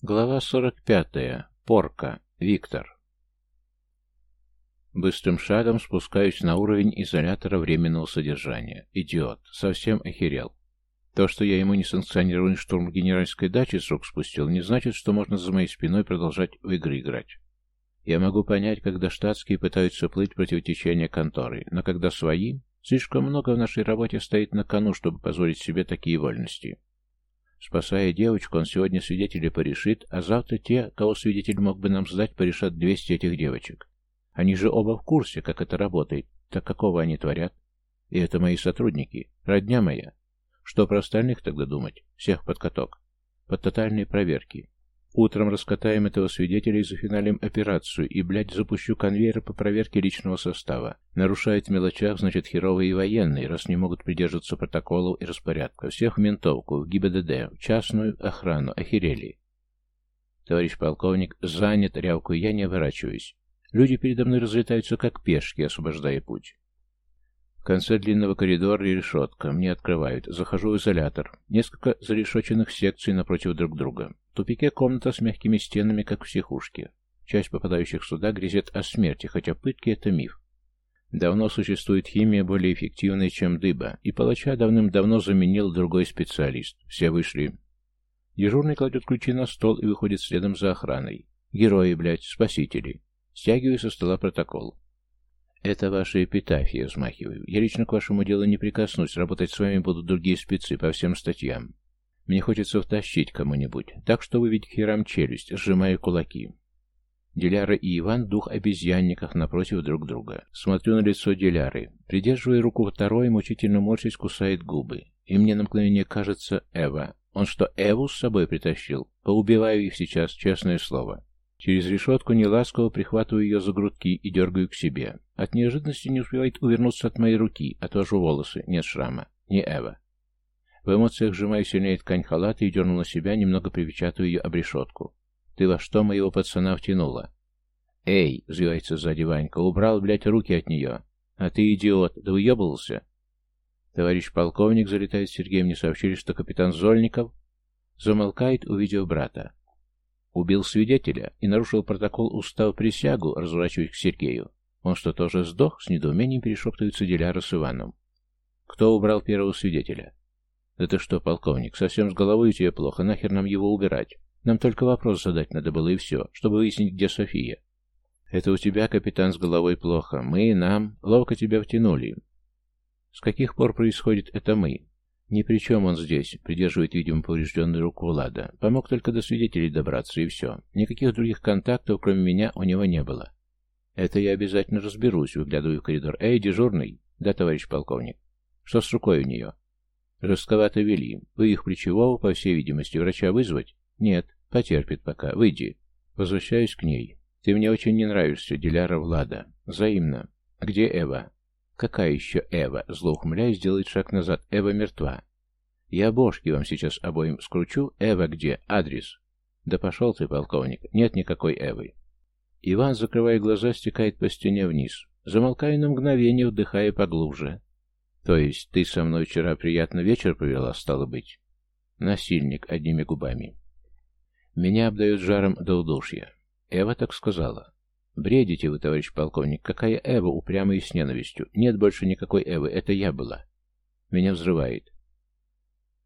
Глава 45. Порка. Виктор. Быстрым шагом спускаюсь на уровень изолятора временного содержания. Идиот. Совсем охерел. То, что я ему несанкционированный штурм генеральской дачи с рук спустил, не значит, что можно за моей спиной продолжать в игры играть. Я могу понять, когда штатские пытаются плыть против течения конторы, но когда свои, слишком много в нашей работе стоит на кону, чтобы позволить себе такие вольности. Спасая девочку, он сегодня свидетелей порешит, а завтра те, кого свидетель мог бы нам сдать, порешат 200 этих девочек. Они же оба в курсе, как это работает. Так какого они творят? И это мои сотрудники, родня моя. Что про остальных тогда думать? Всех под каток. Под тотальные проверки. Утром раскатаем этого свидетеля и зафиналим операцию, и, блядь, запущу конвейер по проверке личного состава. Нарушает в мелочах, значит, херовые и военные, раз не могут придерживаться протоколов и распорядка. Всех в ментовку, в ГИБДД, в частную охрану. Охерели. Товарищ полковник, занят, рявкую я, не оборачиваюсь. Люди передо мной разлетаются, как пешки, освобождая путь. В конце длинного коридора решетка. Мне открывают. Захожу в изолятор. Несколько зарешоченных секций напротив друг друга тупике комната с мягкими стенами, как в психушке. Часть попадающих сюда грезет о смерти, хотя пытки — это миф. Давно существует химия более эффективная, чем дыба, и палача давным-давно заменил другой специалист. Все вышли. Дежурный кладет ключи на стол и выходит следом за охраной. Герои, блядь, спасители. Стягиваю со стола протокол. Это ваша эпитафия, взмахиваю. Я лично к вашему делу не прикоснусь, работать с вами будут другие спецы по всем статьям. Мне хочется втащить кому-нибудь, так что выведь херам челюсть, сжимая кулаки. Диляра и Иван в двух обезьянниках напротив друг друга. Смотрю на лицо Диляры. Придерживая руку второй, мучительно морщись кусает губы. И мне на мгновение кажется Эва. Он что, Эву с собой притащил? Поубиваю их сейчас, честное слово. Через решетку неласково прихватываю ее за грудки и дергаю к себе. От неожиданности не успевает увернуться от моей руки, отвожу волосы. Нет шрама. Не Эва. В эмоциях сжимаю сильнее ткань халата и дернул на себя, немного привечатывая ее об решетку. «Ты во что моего пацана втянула?» «Эй!» — взвивается сзади Ванька. «Убрал, блядь, руки от нее!» «А ты идиот! Да уебался!» Товарищ полковник, залетает Сергей, мне сообщили, что капитан Зольников замолкает, увидев брата. Убил свидетеля и нарушил протокол устав присягу, разворачиваясь к Сергею. Он что, тоже сдох? С недоумением перешептывается Диляра с Иваном. Кто убрал первого свидетеля? «Да ты что, полковник, совсем с головой у тебя плохо, нахер нам его убирать? Нам только вопрос задать надо было и все, чтобы выяснить, где София». «Это у тебя, капитан, с головой плохо. Мы, нам, ловко тебя втянули». «С каких пор происходит это мы?» «Ни при чем он здесь», — придерживает, видимо, поврежденную руку Влада. «Помог только до свидетелей добраться, и все. Никаких других контактов, кроме меня, у него не было». «Это я обязательно разберусь», — выглядываю в коридор. «Эй, дежурный!» «Да, товарищ полковник». «Что с рукой у нее?» Жестковато вели. Вы их плечевого, по всей видимости, врача вызвать? Нет, потерпит пока. Выйди. Возвращаюсь к ней. Ты мне очень не нравишься, Диляра Влада. Взаимно. Где Эва? Какая еще Эва? Зло ухмыляясь, делает шаг назад. Эва мертва. Я бошки вам сейчас обоим скручу. Эва где? Адрес. Да пошел ты, полковник. Нет никакой Эвы. Иван, закрывая глаза, стекает по стене вниз. Замолкаю на мгновение, вдыхая поглубже. То есть ты со мной вчера приятно вечер провела, стало быть? Насильник одними губами. Меня обдает жаром до удушья. Эва так сказала. Бредите вы, товарищ полковник. Какая Эва, упрямая и с ненавистью? Нет больше никакой Эвы, это я была. Меня взрывает.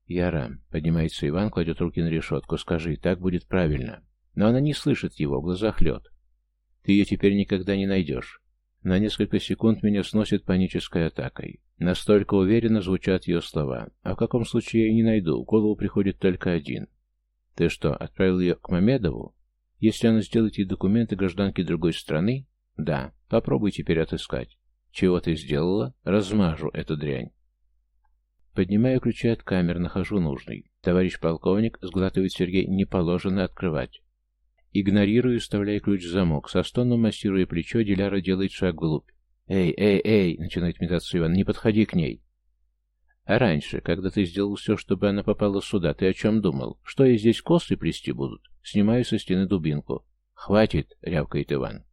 Яра, поднимается Иван, кладет руки на решетку. Скажи, так будет правильно. Но она не слышит его, в глазах лед. Ты ее теперь никогда не найдешь. На несколько секунд меня сносит панической атакой. Настолько уверенно звучат ее слова. А в каком случае я не найду? В голову приходит только один. Ты что, отправил ее к Мамедову? Если она сделает ей документы гражданки другой страны? Да. Попробуй теперь отыскать. Чего ты сделала? Размажу эту дрянь. Поднимаю ключи от камер, нахожу нужный. Товарищ полковник, сглатывает Сергей, не положено открывать. Игнорирую, вставляя ключ в замок. Со стоном массируя плечо, Диляра делает шаг вглубь. «Эй, эй, эй!» — начинает метаться Иван. «Не подходи к ней!» «А раньше, когда ты сделал все, чтобы она попала сюда, ты о чем думал? Что ей здесь косы плести будут?» Снимаю со стены дубинку. «Хватит!» — рявкает Иван.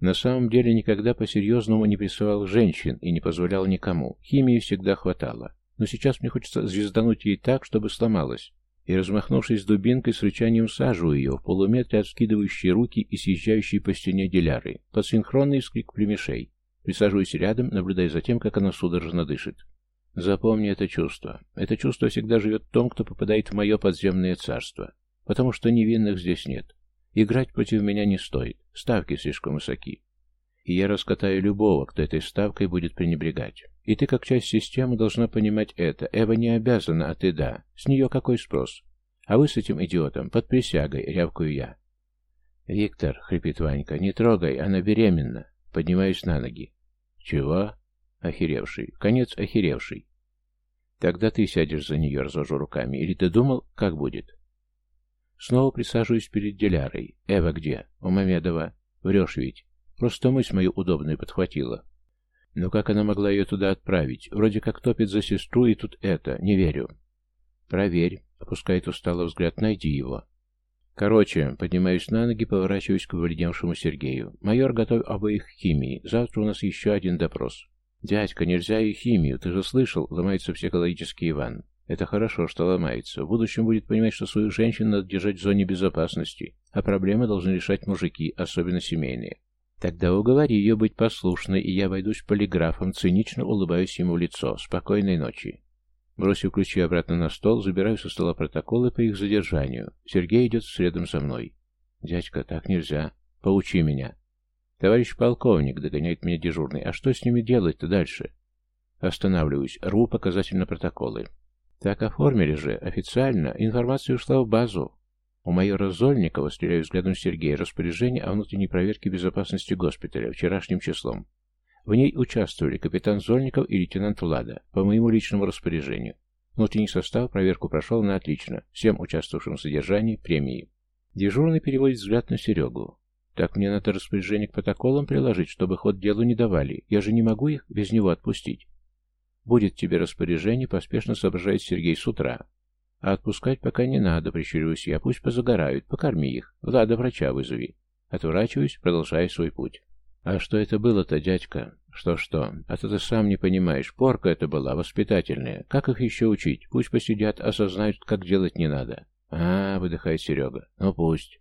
На самом деле никогда по-серьезному не прессовал женщин и не позволял никому. Химии всегда хватало. Но сейчас мне хочется звездануть ей так, чтобы сломалась. и, размахнувшись дубинкой, с рычанием саживаю ее в полуметре от скидывающей руки и съезжающей по стене деляры, под синхронный вскрик племешей. Присаживаюсь рядом, наблюдая за тем, как она судорожно дышит. Запомни это чувство. Это чувство всегда живет в том, кто попадает в мое подземное царство. Потому что невинных здесь нет. Играть против меня не стоит. Ставки слишком высоки. И я раскатаю любого, кто этой ставкой будет пренебрегать. И ты, как часть системы, должна понимать это. Эва не обязана, а ты да. С нее какой спрос? А вы с этим идиотом под присягой, рявкаю я. «Виктор», — хрипит Ванька, — «не трогай, она беременна». Поднимаюсь на ноги. «Чего?» «Охеревший. Конец охеревший». «Тогда ты сядешь за нее, развожу руками. Или ты думал, как будет?» Снова присаживаюсь перед Дилярой. «Эва где?» «У Мамедова». «Врешь ведь?» «Просто мысль мою удобную подхватила». «Ну как она могла ее туда отправить? Вроде как топит за сестру, и тут это. Не верю». «Проверь», — опускает устало взгляд, — «найди его». Короче, поднимаюсь на ноги, поворачиваюсь к бледневшему Сергею. «Майор, готовь обоих к химии. Завтра у нас еще один допрос». «Дядька, нельзя и химию, ты же слышал?» — ломается психологический Иван. «Это хорошо, что ломается. В будущем будет понимать, что свою женщину надо держать в зоне безопасности, а проблемы должны решать мужики, особенно семейные. Тогда уговори ее быть послушной, и я войдусь полиграфом, цинично улыбаюсь ему в лицо. Спокойной ночи». Бросив ключи обратно на стол, забираю со стола протоколы по их задержанию. Сергей идет следом за мной. «Дядька, так нельзя. Поучи меня». «Товарищ полковник», — догоняет меня дежурный, — «а что с ними делать-то дальше?» Останавливаюсь, рву показательно протоколы. Так оформили же, официально, информация ушла в базу. У майора Зольникова, стреляю взглядом Сергея, распоряжение о внутренней проверке безопасности госпиталя вчерашним числом. В ней участвовали капитан Зольников и лейтенант Влада, по моему личному распоряжению. Внутренний состав проверку прошел на отлично, всем участвовавшим в содержании премии. Дежурный переводит взгляд на Серегу. Так мне надо распоряжение к протоколам приложить, чтобы ход делу не давали. Я же не могу их без него отпустить. Будет тебе распоряжение, поспешно соображает Сергей с утра. А отпускать пока не надо, прищуриваюсь я. Пусть позагорают, покорми их. Влада врача вызови. Отворачиваюсь, продолжая свой путь. А что это было-то, дядька? Что-что? А то ты сам не понимаешь. Порка это была, воспитательная. Как их еще учить? Пусть посидят, осознают, как делать не надо. А, выдыхает Серега. Ну пусть.